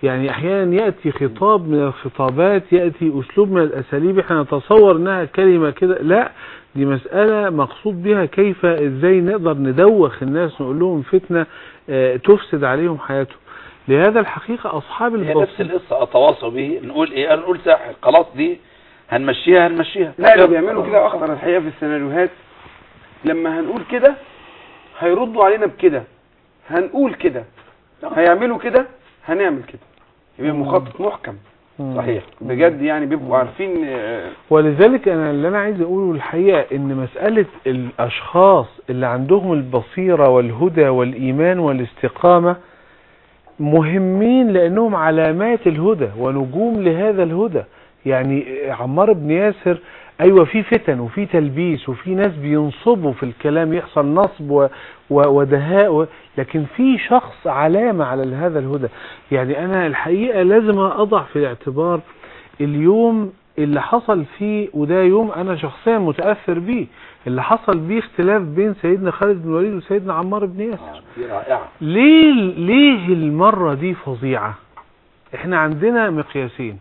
يعني أحيانا يأتي خطاب من الخطابات يأتي أسلوب من الأساليب إحنا نتصور إنها كلمة كده. لا دي مسألة مقصود بها كيف إزاي نقدر ندوخ الناس نقول لهم فتنة آه، تفسد عليهم حياتهم. لهذا الحقيقة أصحاب هي نفس القصة أتواصوا به نقول إيه؟ نقول ساحر. خلاص دي هنمشيها هنمشيها. لا اللي بيعملوا كده أخطر الحقيقة في السيناريوهات. لما هنقول كده هيردوا علينا بكده. هنقول كده. هيعملوا كده هنعمل كده. يبقى مخطط محكم. صحيح. بجد يعني بيبقوا عارفين آه، ولذلك أنا اللي أنا عايز أقوله الحقيقة إن مسألة الأشخاص اللي عندهم البصيرة والهدى والإيمان والاستقامة مهمين لأنهم علامات الهدى ونجوم لهذا الهدى. يعني عمار بن ياسر أيوه في فتن وفي تلبيس وفي ناس بينصبوا في الكلام يحصل نصب ودهاء لكن في شخص علامة على هذا الهدى. يعني أنا الحقيقة لازم أضع في الاعتبار اليوم اللي حصل فيه وده يوم أنا شخصيا متأثر بيه. اللي حصل بيه اختلاف بين سيدنا خالد بن الوليد وسيدنا عمار بن ياسر. آه، ليه ليه المرة دي فظيعة؟ إحنا عندنا مقياسين.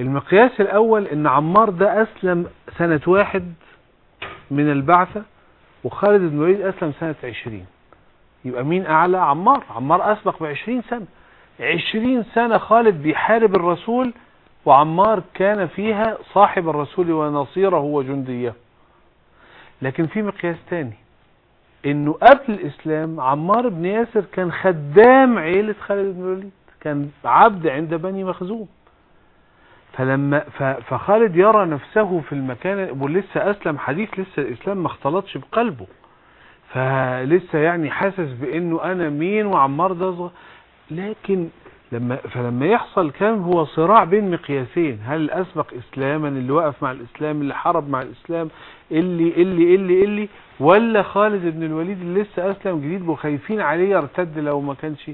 المقياس الأول إن عمار ده أسلم سنة واحد من البعثة وخالد بن الوليد أسلم سنة عشرين. يبقى مين أعلى؟ عمار. عمار أسبق بعشرين سنة. عشرين سنة خالد بيحارب الرسول وعمار كان فيها صاحب الرسول ونصيره وجنديه. لكن في مقياس تاني. إنه قبل الإسلام عمار بن ياسر كان خدام عيلة خالد بن الوليد. كان عبد عند بني مخزوم. فلما فخالد يرى نفسه في المكان ولسه أسلم حديث لسه الإسلام ما اختلطش بقلبه. فلسه يعني حاسس بإنه أنا مين وعمار ده صغ- لكن لما فلما يحصل كان هو صراع بين مقياسين. هل الاسبق إسلاما؟ اللي وقف مع الإسلام؟ اللي حارب مع الإسلام؟ اللي اللي اللي اللي ولا خالد بن الوليد اللي لسه أسلم جديد وخايفين عليه يرتد لو ما كانش.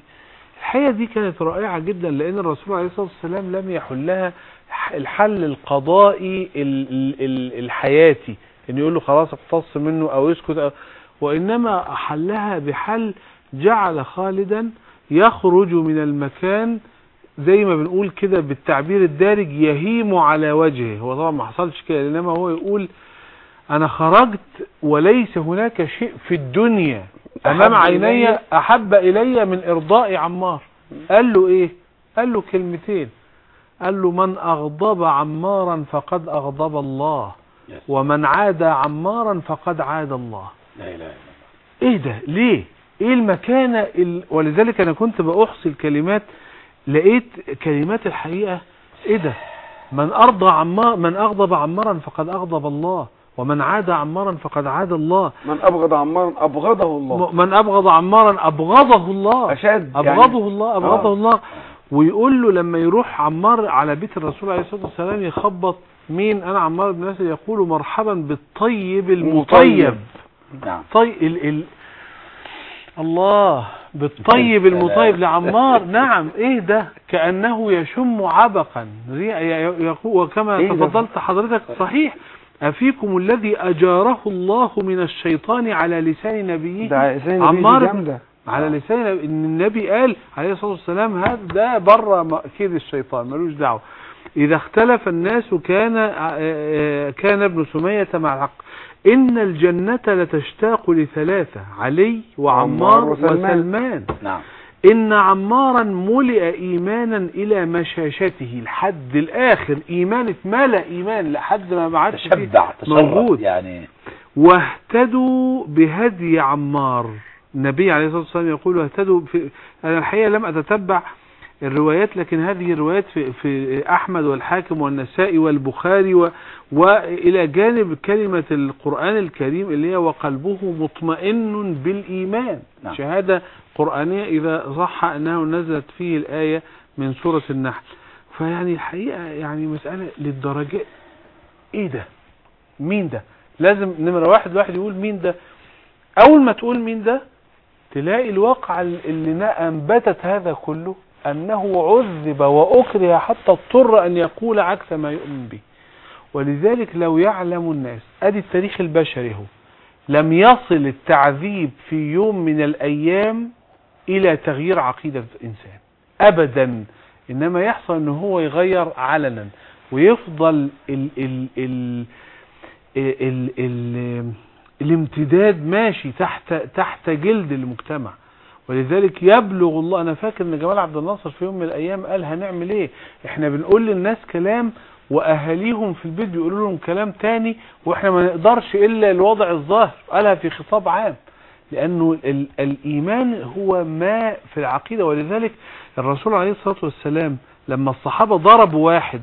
الحقيقة دي كانت رائعة جدا لأن الرسول عليه الصلاة والسلام لم يحلها الحل القضائي ال- ال- ال- الحياتي. إن يقول له خلاص اقتص منه أو يسكت أو وإنما حلها بحل جعل خالدا يخرج من المكان زي ما بنقول كده بالتعبير الدارج يهيم على وجهه. هو طبعا ما حصلش كده إنما هو يقول أنا خرجت وليس هناك شيء في الدنيا. أمام أحب عيني إلي- أحب إلي من إرضاء عمار. قال له إيه؟ قال له كلمتين. قال له من أغضب عمارا فقد أغضب الله. ومن عاد عمارا فقد عاد الله. إيه ده؟ ليه؟ إيه المكانة ال... ولذلك أنا كنت بأحصي الكلمات لقيت كلمات الحقيقة. إيه ده؟ من أرضى عمار من أغضب عمارا فقد أغضب الله. ومن عاد عمارا فقد عاد الله. من أبغض عمارا أبغضه الله. من أبغض عمارا أبغضه الله. أشد أبغضه الله أبغضه آه. الله. ويقول له لما يروح عمار على بيت الرسول عليه الصلاة والسلام يخبط مين؟ أنا عمار بن ياسر يقول مرحبا بالطيب المطيب. نعم. طيب ال ال الله بالطيب. المطيب لعمار. نعم إيه ده؟ كأنه يشم عبقا. يقول وكما إيه؟ تفضلت حضرتك صحيح. أفيكم الذي أجاره الله من الشيطان على لسان نبيه؟ عمار على لسان إن النبي قال عليه الصلاة والسلام هذا ده بره كيد الشيطان ملوش دعوة. إذا اختلف الناس كان آه، آه، كان ابن سمية مع الحق. إن الجنة لتشتاق لثلاثة علي وعمار عمار وسلمان. وسلمان. نعم. إن عمارا ملئ إيمانا إلى مشاشته لحد الآخر إيمان اتملى إيمان لحد ما ما عادش فيه تشبع تشرب موجود. يعني. واهتدوا بهدي عمار. النبي عليه الصلاة والسلام يقول اهتدوا في أنا الحقيقة لم أتتبع الروايات لكن هذه الروايات في, في أحمد والحاكم والنسائي والبخاري و وإلى جانب كلمة القرآن الكريم اللي هي وقلبه مطمئن بالإيمان. نعم. شهادة قرآنية إذا صح أنه نزلت فيه الآية من سورة النحل. فيعني الحقيقة يعني مسألة للدرجة إيه ده؟ مين ده؟ لازم نمرة واحد واحد يقول مين ده؟ أول ما تقول مين ده تلاقي الواقع اللي أنبتت هذا كله أنه عذب وأكره حتى اضطر أن يقول عكس ما يؤمن به. ولذلك لو يعلم الناس أدي التاريخ البشري هو لم يصل التعذيب في يوم من الأيام إلى تغيير عقيدة الإنسان. أبدا. إنما يحصل أنه هو يغير علنا. ويفضل ال ال ال ال ال الامتداد ماشي تحت تحت جلد المجتمع. ولذلك يبلغ الله. أنا فاكر إن جمال عبد الناصر في يوم من الأيام قال هنعمل إيه؟ إحنا بنقول للناس كلام وأهاليهم في البيت بيقولوا لهم كلام تاني وإحنا ما نقدرش إلا الوضع الظاهر. قالها في خطاب عام. لأنه ال الإيمان هو ما في العقيدة. ولذلك الرسول عليه الصلاة والسلام لما الصحابة ضربوا واحد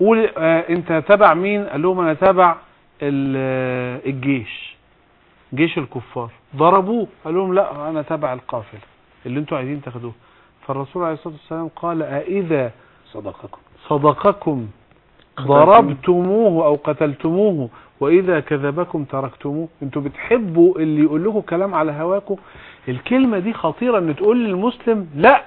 قول آه أنت تبع مين؟ قال لهم أنا تبع آه، الجيش جيش الكفار. ضربوه قال لهم لا أنا تبع القافلة اللي أنتوا عايزين تاخدوه. فالرسول عليه الصلاة والسلام قال أإذا صدقكم. صدقكم ضربتموه أو قتلتموه وإذا كذبكم تركتموه. أنتوا بتحبوا اللي يقول لكم كلام على هواكم. الكلمة دي خطيرة إن تقول للمسلم لا.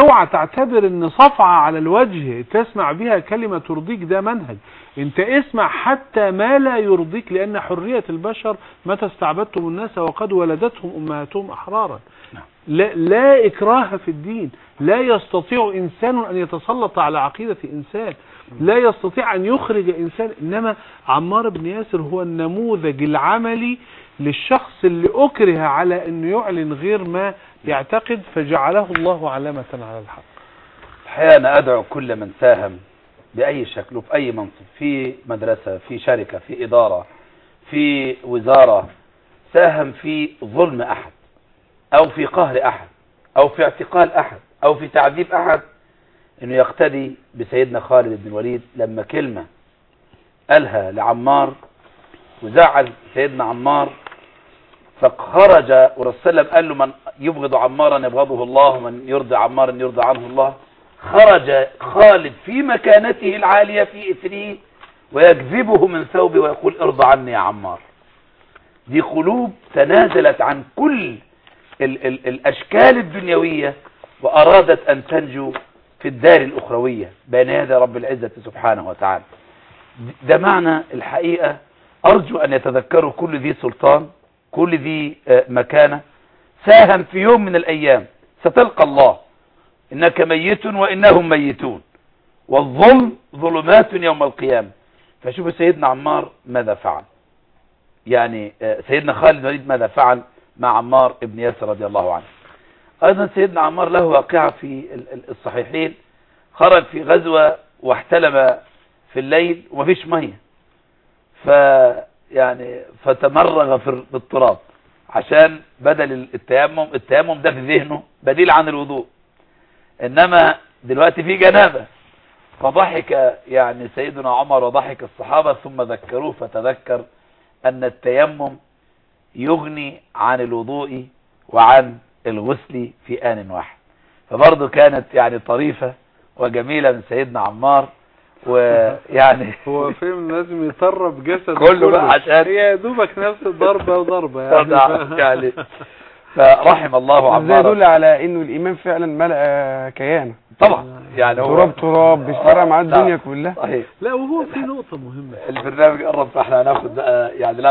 اوعى تعتبر إن صفعة على الوجه تسمع بها كلمة ترضيك ده منهج. انت اسمع حتى ما لا يرضيك لأن حرية البشر متى استعبدتم الناس وقد ولدتهم أمهاتهم أحرارا. نعم. لا, لا إكراه في الدين. لا يستطيع إنسان أن يتسلط على عقيدة إنسان. لا يستطيع أن يخرج إنسان إنما عمار بن ياسر هو النموذج العملي للشخص اللي أكره على انه يعلن غير ما يعتقد فجعله الله علامة على الحق. الحقيقة أنا أدعو كل من ساهم بأي شكل وفي أي منصب في مدرسة في شركة في إدارة في وزارة ساهم في ظلم أحد أو في قهر أحد أو في اعتقال أحد أو في تعذيب أحد. إنه يقتدي بسيدنا خالد بن الوليد لما كلمة قالها لعمار وزعل سيدنا عمار فخرج ورسول قال له من يبغض عمارا يبغضه الله ومن يرضي عمارا يرضى عنه الله. خرج خالد في مكانته العالية في إثره ويجذبه من ثوبه ويقول ارضى عني يا عمار. دي قلوب تنازلت عن كل ال ال الأشكال الدنيوية وأرادت أن تنجو في الدار الأخروية. بين يدي رب العزة سبحانه وتعالى. ده معنى الحقيقة. أرجو أن يتذكروا كل ذي سلطان كل ذي آه، مكانة. ساهم في يوم من الأيام. ستلقى الله. إنك ميت وإنهم ميتون. والظلم ظلمات يوم القيامة. فشوفوا سيدنا عمار ماذا فعل. يعني آه، سيدنا خالد الوليد ماذا فعل مع عمار ابن ياسر رضي الله عنه. أيضا سيدنا عمار له واقعة في ال- ال- الصحيحين. خرج في غزوة واحتلم في الليل ومفيش مية. ف يعني فتمرغ في التراب عشان بدل التيمم التيمم ده في ذهنه بديل عن الوضوء. إنما دلوقتي في جنابة. فضحك يعني سيدنا عمر وضحك الصحابة ثم ذكروه فتذكر أن التيمم يغني عن الوضوء وعن الغسل في آن واحد. فبرضه كانت يعني طريفة وجميلة من سيدنا عمار ويعني [LAUGHS] هو فيلم لازم يطرب جسد كله بقى عشان- هي يا دوبك نفس الضربة وضربة [LAUGHS] يعني. يعني فرحم الله ده عمار. يدل على إنه الإيمان فعلا ملأ كيان طبعا. يعني هو تراب تراب مش فارقة معاه نعم. الدنيا كلها. صحيح. لا وهو في نقطة مهمة. البرنامج قرب فإحنا هناخد بقى يعني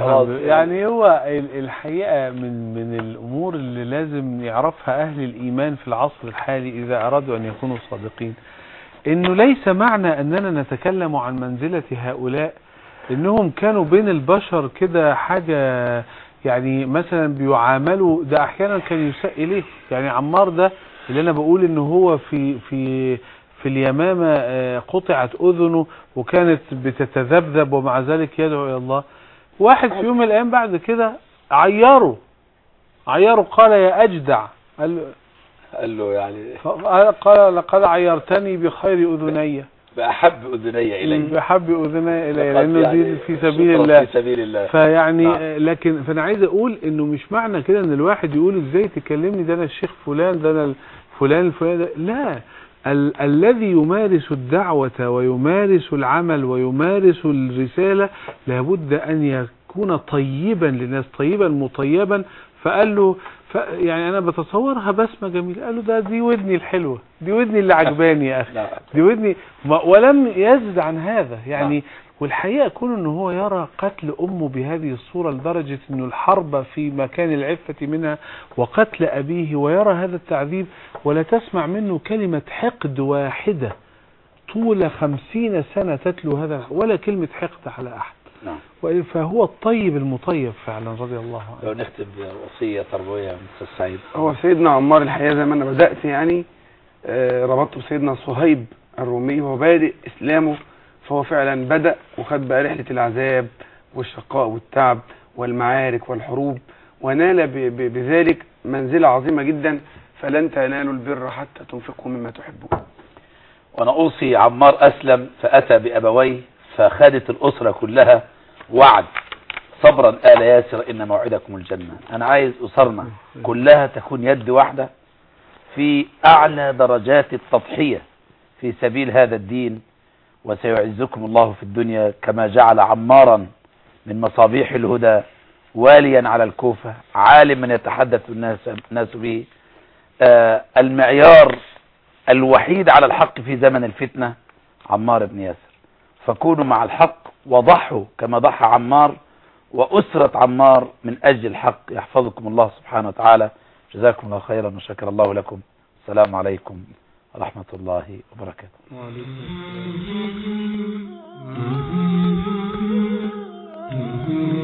خلاص. حبيبي. يعني هو ال- الحقيقة من من الأمور اللي لازم يعرفها أهل الإيمان في العصر الحالي إذا أرادوا أن يكونوا صادقين. إنه ليس معنى أننا نتكلم عن منزلة هؤلاء إنهم كانوا بين البشر كده حاجة يعني مثلا بيعاملوا ده أحيانا كان يساء إليه. يعني عمار ده اللي أنا بقول إنه هو في في في اليمامة آه، قطعت أذنه وكانت بتتذبذب ومع ذلك يدعو إلى الله. واحد في يوم من الأيام بعد كده عيره عيره قال يا أجدع قال له- قال له يعني. قال لقد عيرتني بخير أذني. بأحب أذني إلي بحب أذني إلي لأنه يعني دي في سبيل الله. في سبيل الله. فيعني نعم. آه، لكن فأنا عايز أقول إنه مش معنى كده إن الواحد يقول إزاي تكلمني ده أنا الشيخ فلان ده أنا فلان الفلان ده لا. ال الذي يمارس الدعوة ويمارس العمل ويمارس الرسالة لابد أن يكون طيبا للناس طيبا مطيبا. فقال له يعني أنا بتصورها بسمة جميلة. قال له ده دي ودني الحلوة. دي ودني اللي عجباني يا أخي. دي ودني. ولم يزد عن هذا. يعني والحقيقة كون ان هو يرى قتل أمه بهذه الصورة لدرجة انه الحرب في مكان العفة منها وقتل أبيه ويرى هذا التعذيب ولا تسمع منه كلمة حقد واحدة طول خمسين سنة تتلو هذا ولا كلمة حقد على أحد. نعم. فهو الطيب المطيب فعلا رضي الله عنه. لو نختم بوصية تربوية من أستاذ سعيد. هو سيدنا عمار الحقيقة زي ما أنا بدأت يعني آه، ربطته بسيدنا صهيب الرومي وهو بادئ إسلامه فهو فعلا بدأ وخد بقى رحلة العذاب والشقاء والتعب والمعارك والحروب ونال ب- ب- بذلك منزلة عظيمة جدا فلن تنالوا البر حتى تنفقوا مما تحبون. وأنا أوصي عمار أسلم فأتى بأبويه فخدت الأسرة كلها وعد. صبرا آل ياسر إن موعدكم الجنة. أنا عايز أسرنا كلها تكون يد واحدة في أعلى درجات التضحية في سبيل هذا الدين. وسيعزكم الله في الدنيا كما جعل عمارا من مصابيح الهدى واليا على الكوفة. عالما يتحدث الناس, به. آه المعيار الوحيد على الحق في زمن الفتنة عمار بن ياسر. فكونوا مع الحق وضحوا كما ضحى عمار وأسرة عمار من أجل الحق. يحفظكم الله سبحانه وتعالى. جزاكم الله خيرا وشكر الله لكم. السلام عليكم ورحمة الله وبركاته. وعليكم.